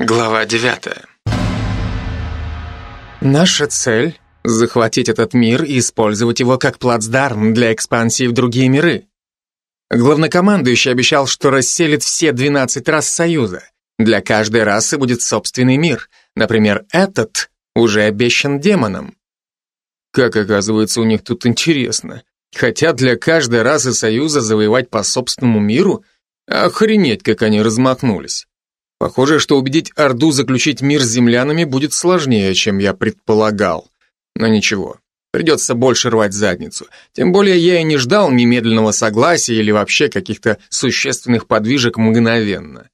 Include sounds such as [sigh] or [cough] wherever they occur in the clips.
Глава 9. Наша цель — захватить этот мир и использовать его как плацдарм для экспансии в другие миры. Главнокомандующий обещал, что расселит все 12 рас Союза. Для каждой расы будет собственный мир. Например, этот уже обещан демонам. Как оказывается, у них тут интересно. Хотят для каждой расы Союза завоевать по собственному миру? Охренеть, как они размахнулись. Похоже, что убедить Орду заключить мир с землянами будет сложнее, чем я предполагал. Но ничего, придется больше рвать задницу. Тем более я и не ждал немедленного согласия или вообще каких-то существенных подвижек мгновенно.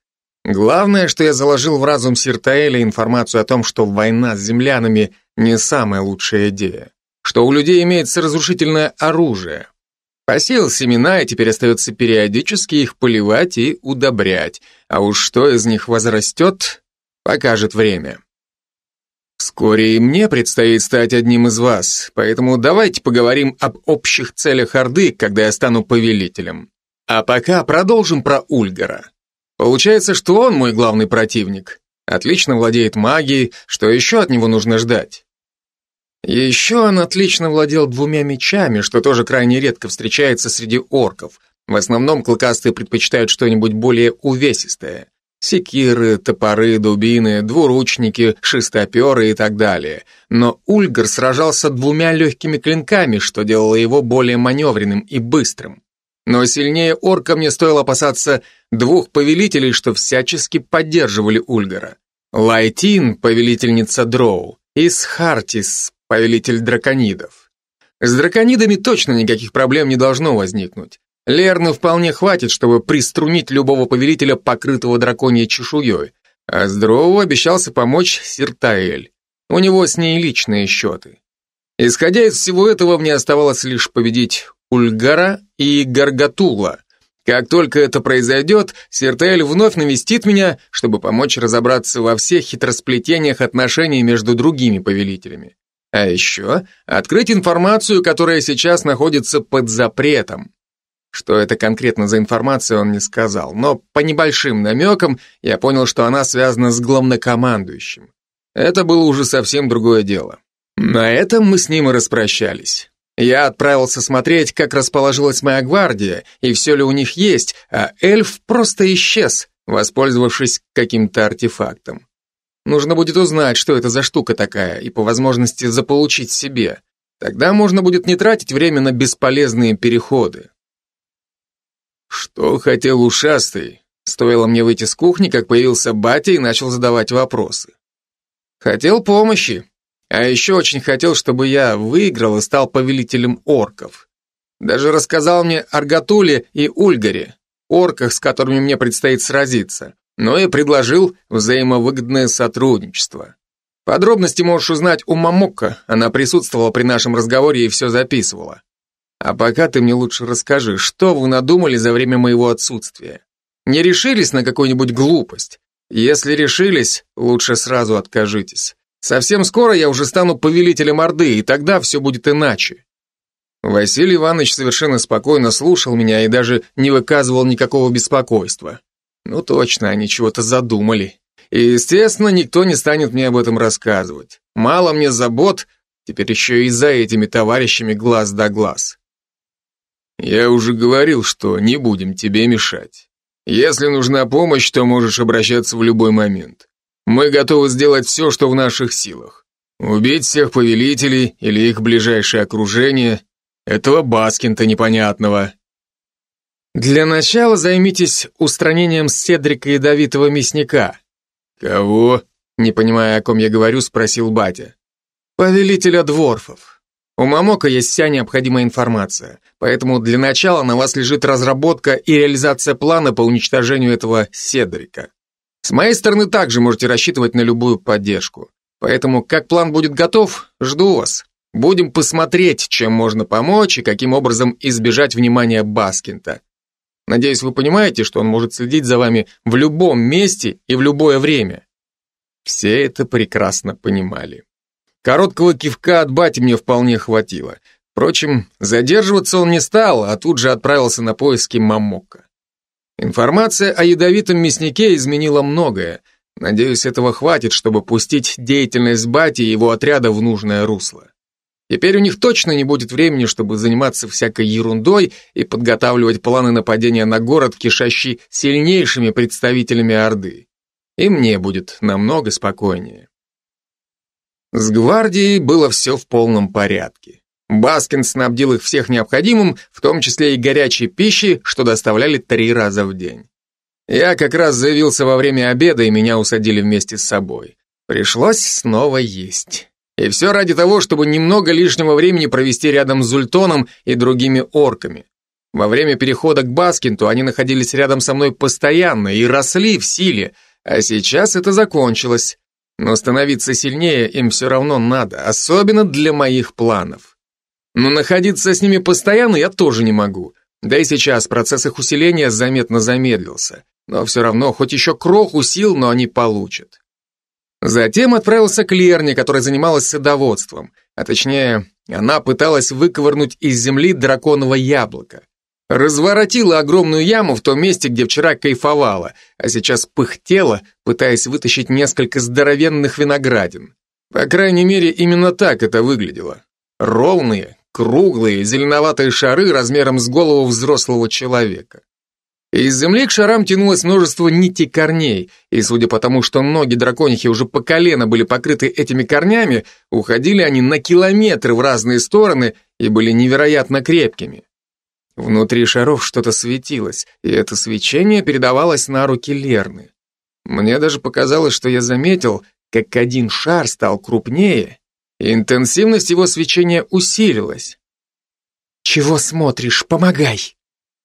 Главное, что я заложил в разум Сиртаэля информацию о том, что война с землянами не самая лучшая идея. Что у людей имеется разрушительное оружие, Посеял семена, и теперь остается периодически их поливать и удобрять. А уж что из них возрастет, покажет время. Вскоре и мне предстоит стать одним из вас, поэтому давайте поговорим об общих целях Орды, когда я стану повелителем. А пока продолжим про Ульгара. Получается, что он мой главный противник. Отлично владеет магией, что еще от него нужно ждать? Еще он отлично владел двумя мечами, что тоже крайне редко встречается среди орков. В основном клыкастые предпочитают что-нибудь более увесистое. Секиры, топоры, дубины, двуручники, шестоперы и так далее. Но Ульгар сражался двумя легкими клинками, что делало его более маневренным и быстрым. Но сильнее орка мне стоило опасаться двух повелителей, что всячески поддерживали Ульгара. Лайтин, повелительница Дроу, и Схартис, повелитель драконидов. С драконидами точно никаких проблем не должно возникнуть. Лерны вполне хватит, чтобы приструнить любого повелителя, покрытого драконьей чешуей, а с Дроу обещался помочь Сиртаэль. У него с ней личные счеты. Исходя из всего этого, мне оставалось лишь победить Ульгара и Гаргатула. Как только это произойдет, Сиртаэль вновь навестит меня, чтобы помочь разобраться во всех хитросплетениях отношений между другими повелителями. А еще открыть информацию, которая сейчас находится под запретом. Что это конкретно за информация, он не сказал, но по небольшим намекам я понял, что она связана с главнокомандующим. Это было уже совсем другое дело. На этом мы с ним и распрощались. Я отправился смотреть, как расположилась моя гвардия, и все ли у них есть, а эльф просто исчез, воспользовавшись каким-то артефактом. Нужно будет узнать, что это за штука такая, и по возможности заполучить себе. Тогда можно будет не тратить время на бесполезные переходы. Что хотел ушастый? Стоило мне выйти с кухни, как появился батя и начал задавать вопросы. Хотел помощи, а еще очень хотел, чтобы я выиграл и стал повелителем орков. Даже рассказал мне Аргатуле и Ульгаре, орках, с которыми мне предстоит сразиться но и предложил взаимовыгодное сотрудничество. Подробности можешь узнать у Мамокко, она присутствовала при нашем разговоре и все записывала. А пока ты мне лучше расскажи, что вы надумали за время моего отсутствия? Не решились на какую-нибудь глупость? Если решились, лучше сразу откажитесь. Совсем скоро я уже стану повелителем Орды, и тогда все будет иначе. Василий Иванович совершенно спокойно слушал меня и даже не выказывал никакого беспокойства. Ну точно, они чего-то задумали. И, естественно, никто не станет мне об этом рассказывать. Мало мне забот, теперь еще и за этими товарищами глаз да глаз. Я уже говорил, что не будем тебе мешать. Если нужна помощь, то можешь обращаться в любой момент. Мы готовы сделать все, что в наших силах. Убить всех повелителей или их ближайшее окружение, этого Баскинта непонятного, для начала займитесь устранением Седрика Ядовитого Мясника. Кого? Не понимая, о ком я говорю, спросил батя. Повелителя дворфов. У Мамока есть вся необходимая информация, поэтому для начала на вас лежит разработка и реализация плана по уничтожению этого Седрика. С моей стороны также можете рассчитывать на любую поддержку. Поэтому, как план будет готов, жду вас. Будем посмотреть, чем можно помочь и каким образом избежать внимания Баскинта. Надеюсь, вы понимаете, что он может следить за вами в любом месте и в любое время. Все это прекрасно понимали. Короткого кивка от бати мне вполне хватило. Впрочем, задерживаться он не стал, а тут же отправился на поиски Мамока. Информация о ядовитом мяснике изменила многое. Надеюсь, этого хватит, чтобы пустить деятельность Бати и его отряда в нужное русло. Теперь у них точно не будет времени, чтобы заниматься всякой ерундой и подготавливать планы нападения на город, кишащий сильнейшими представителями Орды. И мне будет намного спокойнее. С гвардией было все в полном порядке. Баскин снабдил их всех необходимым, в том числе и горячей пищей, что доставляли три раза в день. Я как раз заявился во время обеда, и меня усадили вместе с собой. Пришлось снова есть. И все ради того, чтобы немного лишнего времени провести рядом с Зультоном и другими орками. Во время перехода к Баскинту они находились рядом со мной постоянно и росли в силе, а сейчас это закончилось. Но становиться сильнее им все равно надо, особенно для моих планов. Но находиться с ними постоянно я тоже не могу. Да и сейчас процесс их усиления заметно замедлился. Но все равно, хоть еще кроху сил, но они получат. Затем отправился к Лерне, которая занималась садоводством, а точнее, она пыталась выковырнуть из земли драконово яблоко. Разворотила огромную яму в том месте, где вчера кайфовала, а сейчас пыхтела, пытаясь вытащить несколько здоровенных виноградин. По крайней мере, именно так это выглядело. Ровные, круглые, зеленоватые шары размером с голову взрослого человека. Из земли к шарам тянулось множество нитей корней, и судя по тому, что ноги драконихи уже по колено были покрыты этими корнями, уходили они на километры в разные стороны и были невероятно крепкими. Внутри шаров что-то светилось, и это свечение передавалось на руки Лерны. Мне даже показалось, что я заметил, как один шар стал крупнее, и интенсивность его свечения усилилась. «Чего смотришь? Помогай!»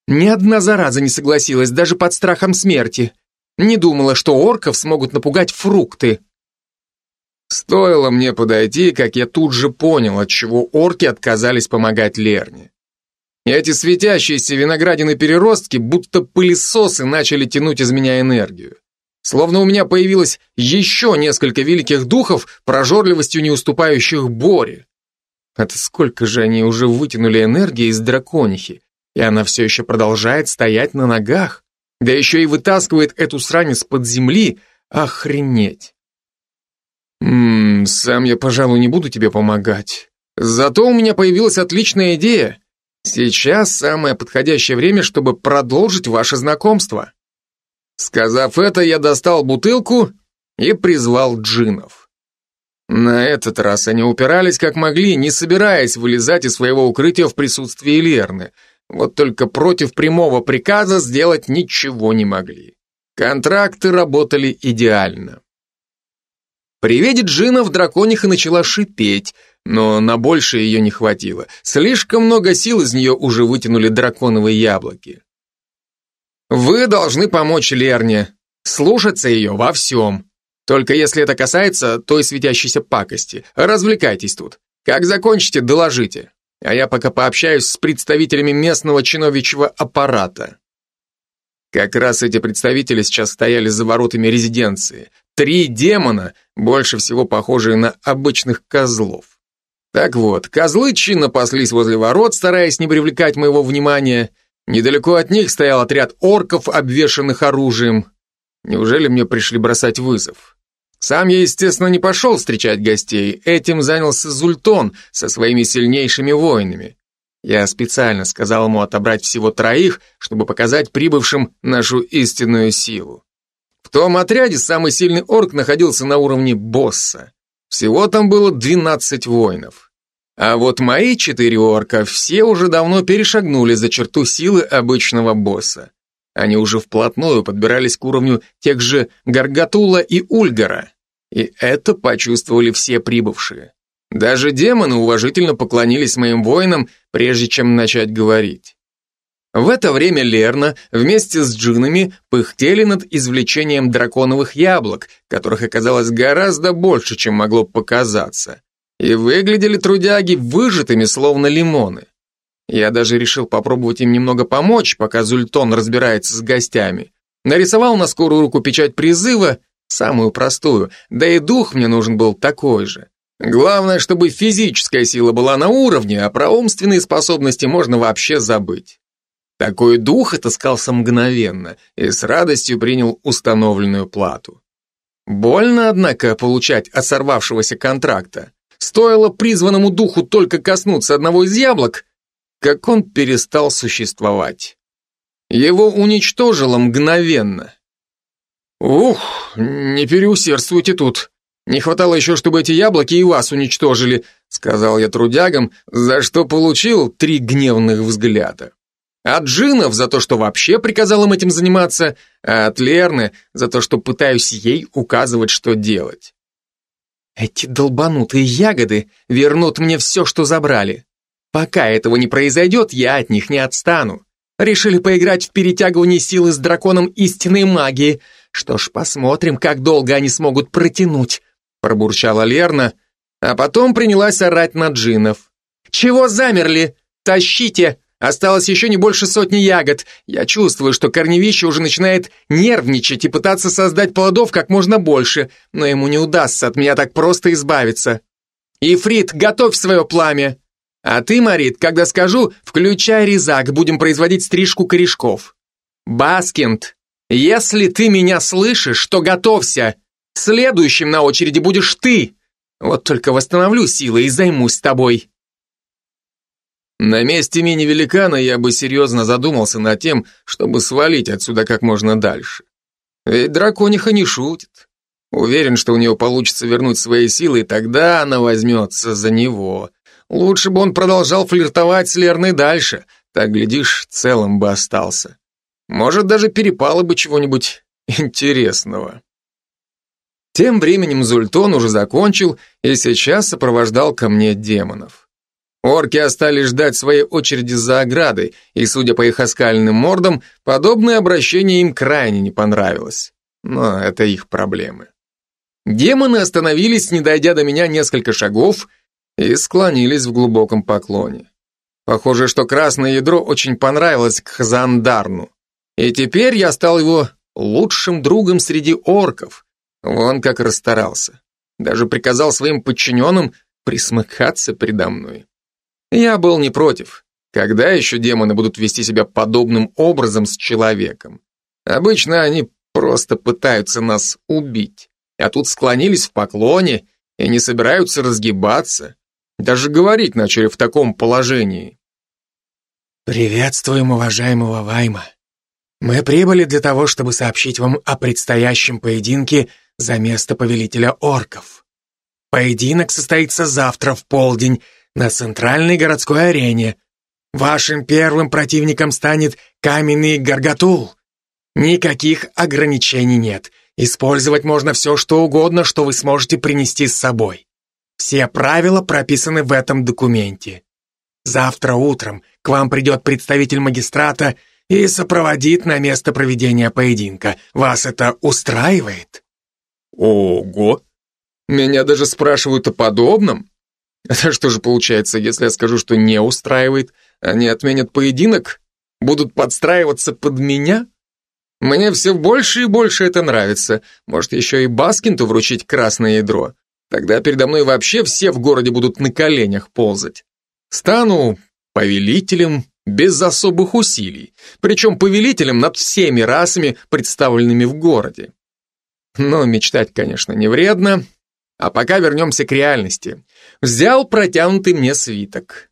Ни одна зараза не согласилась, даже под страхом смерти. Не думала, что орков смогут напугать фрукты. Стоило мне подойти, как я тут же понял, от чего орки отказались помогать Лерне. Эти светящиеся виноградины-переростки, будто пылесосы, начали тянуть из меня энергию. Словно у меня появилось еще несколько великих духов, прожорливостью не уступающих Боре. Это сколько же они уже вытянули энергии из драконихи, и она все еще продолжает стоять на ногах, да еще и вытаскивает эту срань из-под земли. Охренеть. Ммм, сам я, пожалуй, не буду тебе помогать. Зато у меня появилась отличная идея. Сейчас самое подходящее время, чтобы продолжить ваше знакомство. Сказав это, я достал бутылку и призвал джинов. На этот раз они упирались как могли, не собираясь вылезать из своего укрытия в присутствии Лерны, вот только против прямого приказа сделать ничего не могли. Контракты работали идеально. При виде джинов дракониха начала шипеть, но на больше ее не хватило. Слишком много сил из нее уже вытянули драконовые яблоки. Вы должны помочь Лерне, слушаться ее во всем. Только если это касается той светящейся пакости. Развлекайтесь тут. Как закончите, доложите а я пока пообщаюсь с представителями местного чиновичьего аппарата. Как раз эти представители сейчас стояли за воротами резиденции. Три демона, больше всего похожие на обычных козлов. Так вот, козлы чинно паслись возле ворот, стараясь не привлекать моего внимания. Недалеко от них стоял отряд орков, обвешанных оружием. Неужели мне пришли бросать вызов? Сам я, естественно, не пошел встречать гостей, этим занялся Зультон со своими сильнейшими воинами. Я специально сказал ему отобрать всего троих, чтобы показать прибывшим нашу истинную силу. В том отряде самый сильный орк находился на уровне босса. Всего там было 12 воинов. А вот мои четыре орка все уже давно перешагнули за черту силы обычного босса. Они уже вплотную подбирались к уровню тех же Гаргатула и Ульгара. И это почувствовали все прибывшие. Даже демоны уважительно поклонились моим воинам, прежде чем начать говорить. В это время Лерна вместе с джинами пыхтели над извлечением драконовых яблок, которых оказалось гораздо больше, чем могло показаться. И выглядели трудяги выжатыми, словно лимоны. Я даже решил попробовать им немного помочь, пока Зультон разбирается с гостями. Нарисовал на скорую руку печать призыва, самую простую, да и дух мне нужен был такой же. Главное, чтобы физическая сила была на уровне, а про умственные способности можно вообще забыть. Такой дух отыскался мгновенно и с радостью принял установленную плату. Больно, однако, получать от сорвавшегося контракта. Стоило призванному духу только коснуться одного из яблок, как он перестал существовать. Его уничтожило мгновенно. «Ух, не переусердствуйте тут. Не хватало еще, чтобы эти яблоки и вас уничтожили», сказал я трудягам, за что получил три гневных взгляда. От Джинов за то, что вообще приказал им этим заниматься, а от Лерны за то, что пытаюсь ей указывать, что делать. Эти долбанутые ягоды вернут мне все, что забрали. Пока этого не произойдет, я от них не отстану. Решили поиграть в перетягивание силы с драконом истинной магии. Что ж, посмотрим, как долго они смогут протянуть, пробурчала Лерна, а потом принялась орать на джинов. Чего замерли? Тащите! Осталось еще не больше сотни ягод. Я чувствую, что корневище уже начинает нервничать и пытаться создать плодов как можно больше, но ему не удастся от меня так просто избавиться. Ифрит, готовь свое пламя. А ты, Марит, когда скажу, включай резак, будем производить стрижку корешков. Баскинд, если ты меня слышишь, то готовься. Следующим на очереди будешь ты. Вот только восстановлю силы и займусь тобой. На месте мини-великана я бы серьезно задумался над тем, чтобы свалить отсюда как можно дальше. Ведь дракониха не шутит. Уверен, что у нее получится вернуть свои силы, и тогда она возьмется за него. Лучше бы он продолжал флиртовать с Лерной дальше, так, глядишь, целым бы остался. Может, даже перепало бы чего-нибудь интересного. Тем временем Зультон уже закончил и сейчас сопровождал ко мне демонов. Орки остались ждать своей очереди за оградой, и, судя по их оскальным мордам, подобное обращение им крайне не понравилось. Но это их проблемы. Демоны остановились, не дойдя до меня несколько шагов, и склонились в глубоком поклоне. Похоже, что красное ядро очень понравилось к Хазандарну. И теперь я стал его лучшим другом среди орков. Вон как расстарался. Даже приказал своим подчиненным присмыкаться предо мной. Я был не против. Когда еще демоны будут вести себя подобным образом с человеком? Обычно они просто пытаются нас убить, а тут склонились в поклоне и не собираются разгибаться. Даже говорить начали в таком положении. «Приветствуем уважаемого Вайма. Мы прибыли для того, чтобы сообщить вам о предстоящем поединке за место повелителя орков. Поединок состоится завтра в полдень на центральной городской арене. Вашим первым противником станет каменный Гаргатул. Никаких ограничений нет. Использовать можно все, что угодно, что вы сможете принести с собой. Все правила прописаны в этом документе. Завтра утром к вам придет представитель магистрата и сопроводит на место проведения поединка. Вас это устраивает? Ого! Меня даже спрашивают о подобном? Это [laughs] что же получается, если я скажу, что не устраивает, они отменят поединок? Будут подстраиваться под меня? Мне все больше и больше это нравится. Может, еще и Баскинту вручить красное ядро? Тогда передо мной вообще все в городе будут на коленях ползать. Стану повелителем без особых усилий, причем повелителем над всеми расами, представленными в городе. Но мечтать, конечно, не вредно, а пока вернемся к реальности. Взял протянутый мне свиток.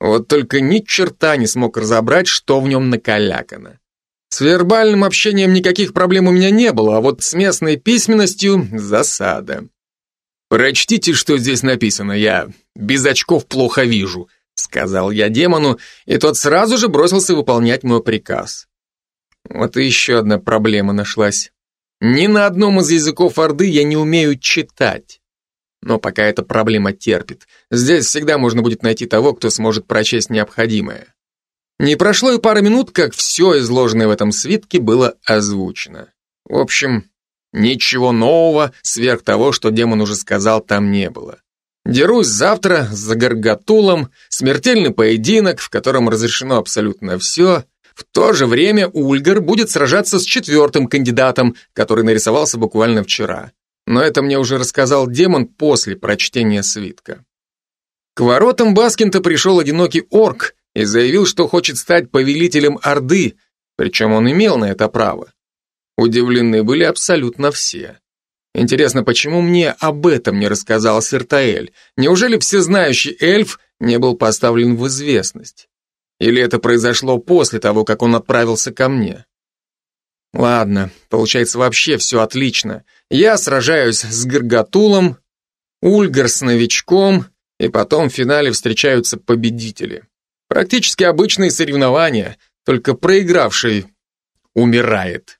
Вот только ни черта не смог разобрать, что в нем накалякано. С вербальным общением никаких проблем у меня не было, а вот с местной письменностью засада. «Прочтите, что здесь написано, я без очков плохо вижу», сказал я демону, и тот сразу же бросился выполнять мой приказ. Вот и еще одна проблема нашлась. Ни на одном из языков Орды я не умею читать. Но пока эта проблема терпит. Здесь всегда можно будет найти того, кто сможет прочесть необходимое. Не прошло и пары минут, как все изложенное в этом свитке было озвучено. В общем, ничего нового сверх того, что демон уже сказал, там не было. Дерусь завтра за Гаргатулом, смертельный поединок, в котором разрешено абсолютно все. В то же время Ульгар будет сражаться с четвертым кандидатом, который нарисовался буквально вчера но это мне уже рассказал демон после прочтения свитка. К воротам Баскинта пришел одинокий орк и заявил, что хочет стать повелителем Орды, причем он имел на это право. Удивлены были абсолютно все. Интересно, почему мне об этом не рассказал Сиртаэль? Неужели всезнающий эльф не был поставлен в известность? Или это произошло после того, как он отправился ко мне? Ладно, получается вообще все отлично. Я сражаюсь с Гаргатулом, Ульгар с новичком, и потом в финале встречаются победители. Практически обычные соревнования, только проигравший умирает.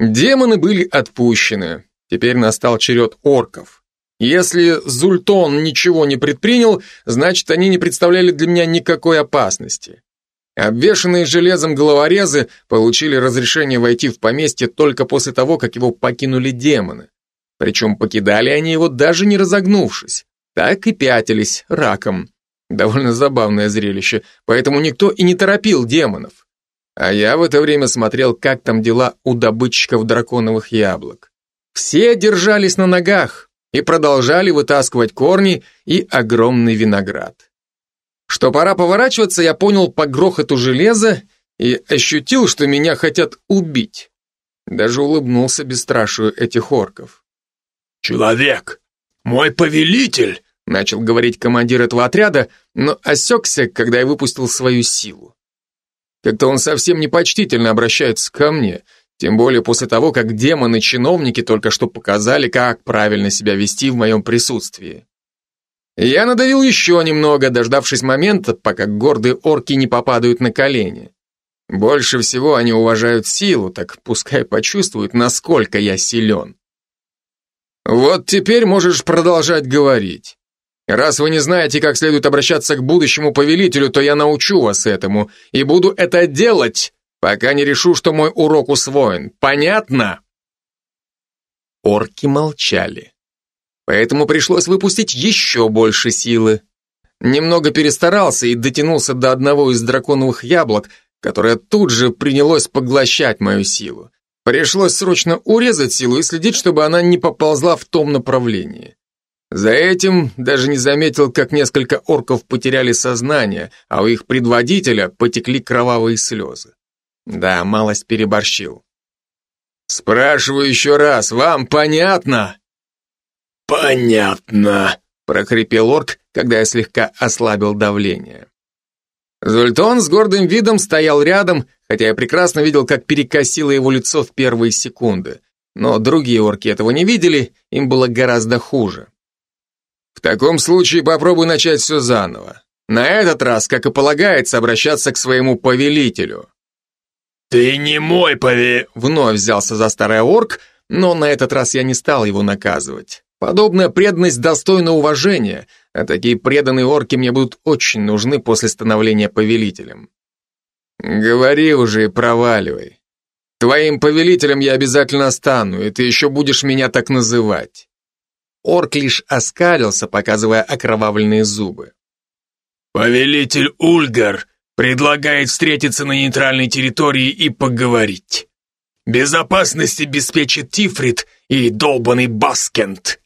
Демоны были отпущены. Теперь настал черед орков. Если Зультон ничего не предпринял, значит, они не представляли для меня никакой опасности. Обвешанные железом головорезы получили разрешение войти в поместье только после того, как его покинули демоны. Причем покидали они его даже не разогнувшись. Так и пятились раком. Довольно забавное зрелище, поэтому никто и не торопил демонов. А я в это время смотрел, как там дела у добытчиков драконовых яблок. Все держались на ногах и продолжали вытаскивать корни и огромный виноград. Что пора поворачиваться, я понял по грохоту железа и ощутил, что меня хотят убить. Даже улыбнулся бесстрашию этих орков. «Человек, мой повелитель!» начал говорить командир этого отряда, но осекся, когда я выпустил свою силу. Как-то он совсем непочтительно обращается ко мне, тем более после того, как демоны-чиновники только что показали, как правильно себя вести в моем присутствии. Я надавил еще немного, дождавшись момента, пока гордые орки не попадают на колени. Больше всего они уважают силу, так пускай почувствуют, насколько я силен. Вот теперь можешь продолжать говорить. Раз вы не знаете, как следует обращаться к будущему повелителю, то я научу вас этому, и буду это делать, пока не решу, что мой урок усвоен. Понятно? Орки молчали поэтому пришлось выпустить еще больше силы. Немного перестарался и дотянулся до одного из драконовых яблок, которое тут же принялось поглощать мою силу. Пришлось срочно урезать силу и следить, чтобы она не поползла в том направлении. За этим даже не заметил, как несколько орков потеряли сознание, а у их предводителя потекли кровавые слезы. Да, малость переборщил. «Спрашиваю еще раз, вам понятно?» «Понятно», — прохрипел орк, когда я слегка ослабил давление. Зультон с гордым видом стоял рядом, хотя я прекрасно видел, как перекосило его лицо в первые секунды. Но другие орки этого не видели, им было гораздо хуже. В таком случае попробуй начать все заново. На этот раз, как и полагается, обращаться к своему повелителю. «Ты не мой пове...» Вновь взялся за старый орк, но на этот раз я не стал его наказывать. Подобная преданность достойна уважения, а такие преданные орки мне будут очень нужны после становления повелителем. Говори уже и проваливай. Твоим повелителем я обязательно стану, и ты еще будешь меня так называть. Орк лишь оскалился, показывая окровавленные зубы. Повелитель Ульгар предлагает встретиться на нейтральной территории и поговорить. Безопасность обеспечит Тифрит и долбанный Баскент.